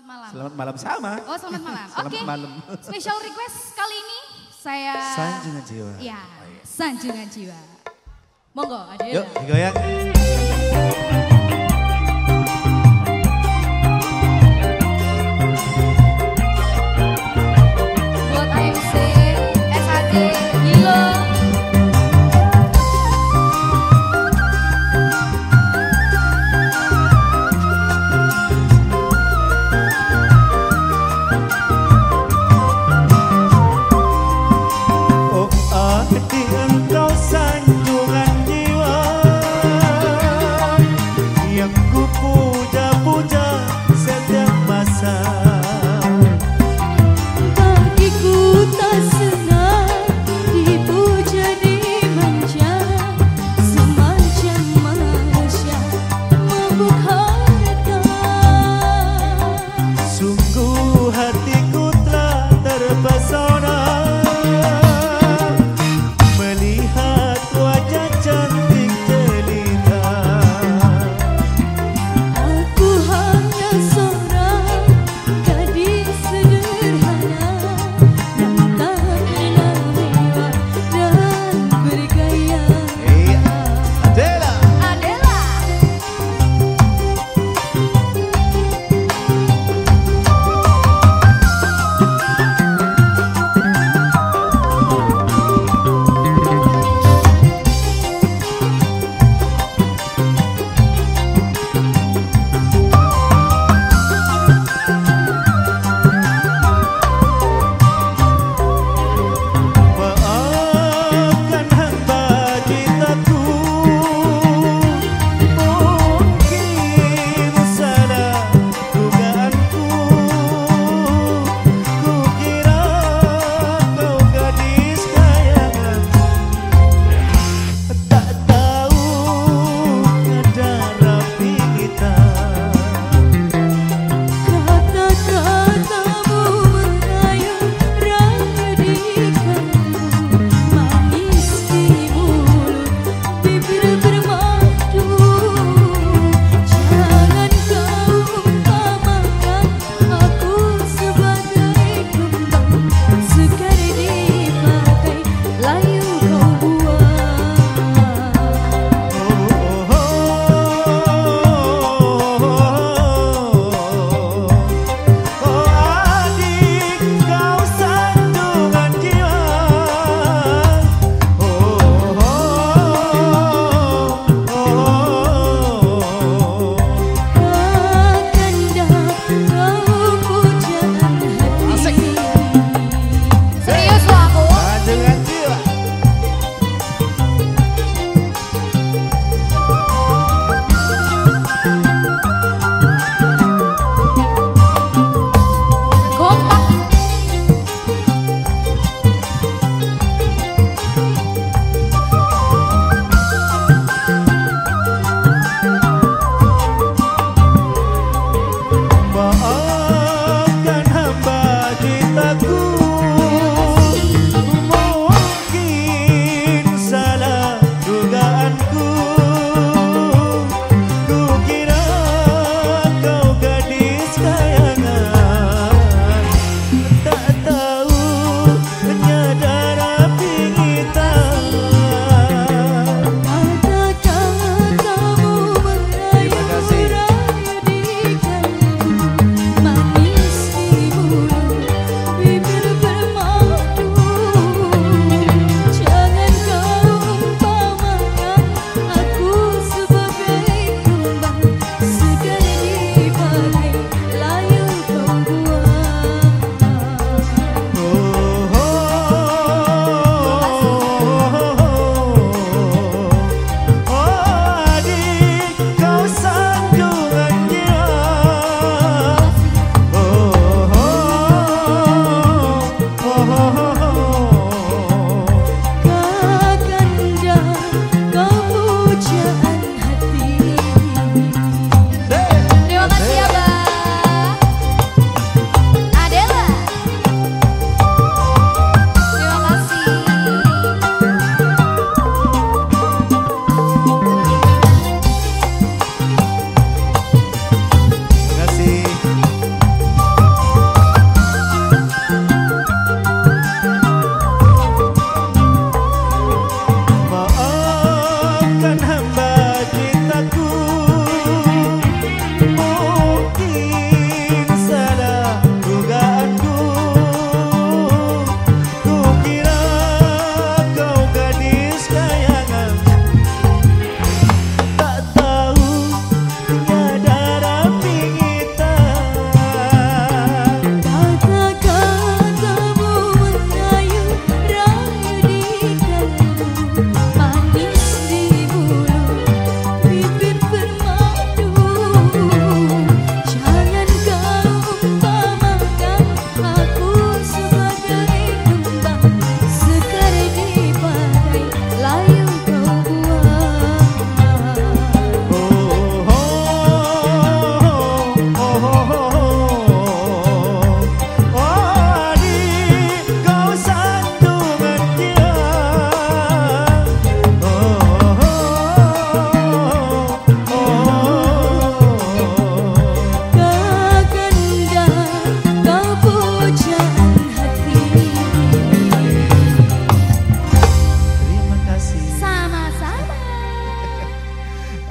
Selamat malam. Selamat malam sama. Oh, selamat malam. selamat okay. malam. Special request kali ini saya Sanjungan Jiwa. Ya, Sanjungan Jiwa. Monggo, ada. Yuk, digoyang.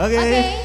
Okay. okay.